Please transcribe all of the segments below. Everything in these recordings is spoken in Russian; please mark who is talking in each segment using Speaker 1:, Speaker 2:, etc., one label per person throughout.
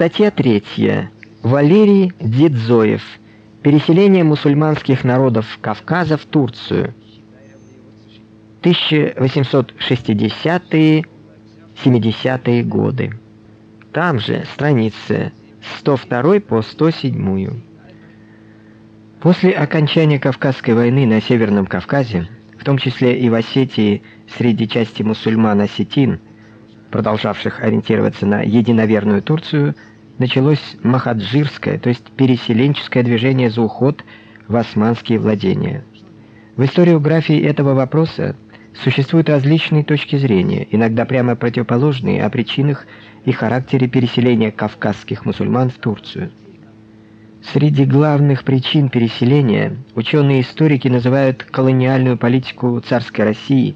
Speaker 1: Статья 3. Валерий Дидзоев. Переселение мусульманских народов Кавказа в Турцию. 1860-70-е годы. Там же страницы 102 по 107. После окончания Кавказской войны на Северном Кавказе, в том числе и в Осетии среди части мусульман осетин, продолжавших ориентироваться на единоверную Турцию, началось махаджирское, то есть переселенческое движение за уход в османские владения. В историографии этого вопроса существуют различные точки зрения, иногда прямо противоположные о причинах и характере переселения кавказских мусульман в Турцию. Среди главных причин переселения ученые-историки называют колониальную политику царской России,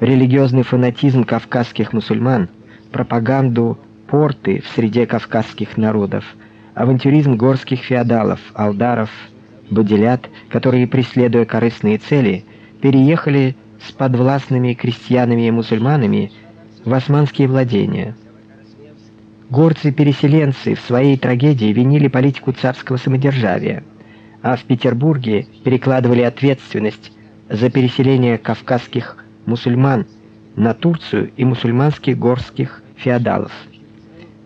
Speaker 1: религиозный фанатизм кавказских мусульман, пропаганду порты в среде кавказских народов, авантюризм горских феодалов, алдаров, боделят, которые преследуя корыстные цели, переехали с подвластными крестьянами и мусульманами в османские владения. Горцы-переселенцы в своей трагедии винили политику царского самодержавия, а в Петербурге перекладывали ответственность за переселение кавказских мусульман на Турцию и мусульманских горских феодалов.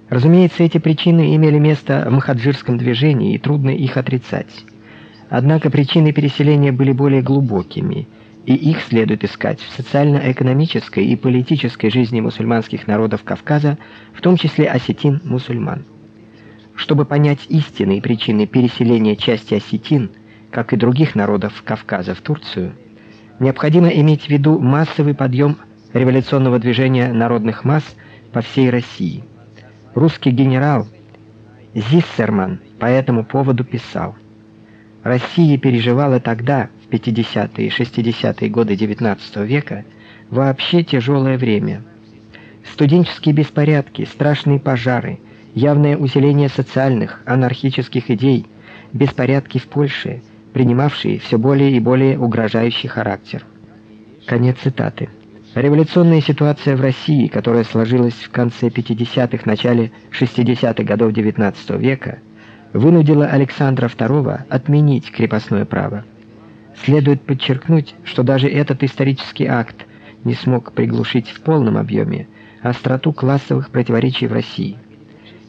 Speaker 1: Разумеется, эти причины имели место в махаджирском движении, и трудно их отрицать. Однако причины переселения были более глубокими и их следует искать в социально-экономической и политической жизни мусульманских народов Кавказа, в том числе осетин-мусульман. Чтобы понять истинные причины переселения части осетин, как и других народов Кавказа в Турцию, необходимо иметь в виду массовый подъем революционного движения народных масс по всей России. Русский генерал Зиссерман по этому поводу писал: Россия переживала тогда в 50-е и 60-е годы XIX века вообще тяжелое время. Студенческие беспорядки, страшные пожары, явное усиление социальных, анархических идей, беспорядки в Польше, принимавшие все более и более угрожающий характер. Конец цитаты. Революционная ситуация в России, которая сложилась в конце 50-х, начале 60-х годов XIX века, вынудила Александра II отменить крепостное право. Следует подчеркнуть, что даже этот исторический акт не смог приглушить в полном объеме остроту классовых противоречий в России.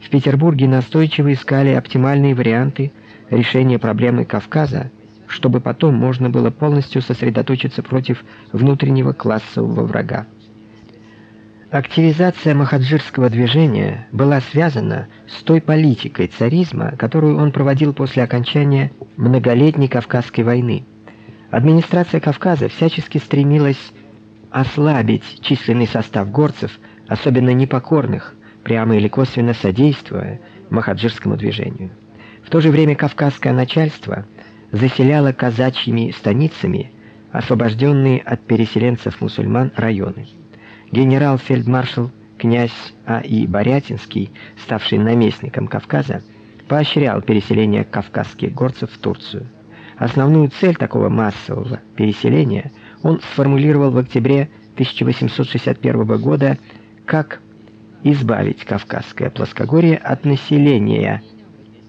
Speaker 1: В Петербурге настойчиво искали оптимальные варианты решения проблемы Кавказа, чтобы потом можно было полностью сосредоточиться против внутреннего классового врага. Активизация махаджирского движения была связана с той политикой царизма, которую он проводил после окончания многолетней Кавказской войны. Администрация Кавказа всячески стремилась ослабить численный состав горцев, особенно непокорных, прямо или косвенно содействуя махаджирскому движению. В то же время кавказское начальство заселяло казачьими станицами освобожденные от переселенцев мусульман районы. Генерал-фельдмаршал князь А.И. Борятинский, ставший наместником Кавказа, поощрял переселение кавказских горцев в Турцию. Основную цель такого массового переселения он сформулировал в октябре 1861 года как избавить Кавказское плоскогорье от населения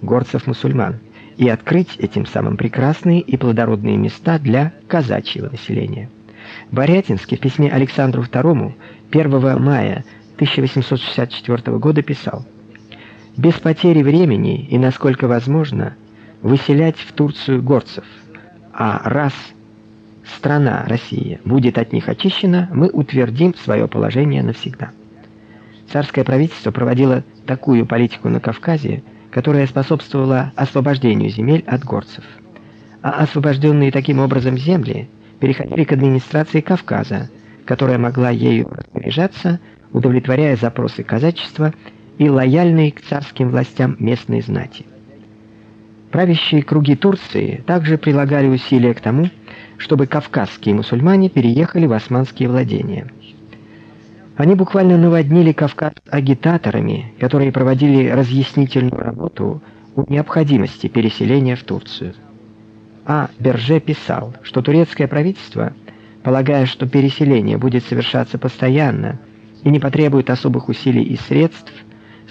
Speaker 1: горцев-мусульман и открыть этим самым прекрасные и плодородные места для казачьего населения. Борятинский в письме Александру II 1 мая 1864 года писал: "Без потери времени и насколько возможно, выселять в Турцию горцев. А раз страна Россия будет от них очищена, мы утвердим свое положение навсегда. Царское правительство проводило такую политику на Кавказе, которая способствовала освобождению земель от горцев. А освобожденные таким образом земли переходили к администрации Кавказа, которая могла ею распоряжаться, удовлетворяя запросы казачества и лояльной к царским властям местной знати. Правящие круги Турции также прилагали усилия к тому, чтобы кавказские мусульмане переехали в османские владения. Они буквально наводнили Кавказ агитаторами, которые проводили разъяснительную работу о необходимости переселения в Турцию. А Берже писал, что турецкое правительство, полагая, что переселение будет совершаться постоянно и не потребует особых усилий и средств,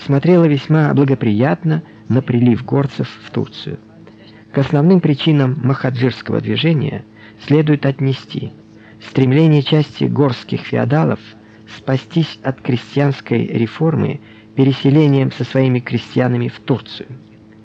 Speaker 1: смотрела весьма благоприятно на прилив горцев в Турцию. К основным причинам махаджирского движения следует отнести стремление части горских феодалов спастись от крестьянской реформы переселением со своими крестьянами в Турцию.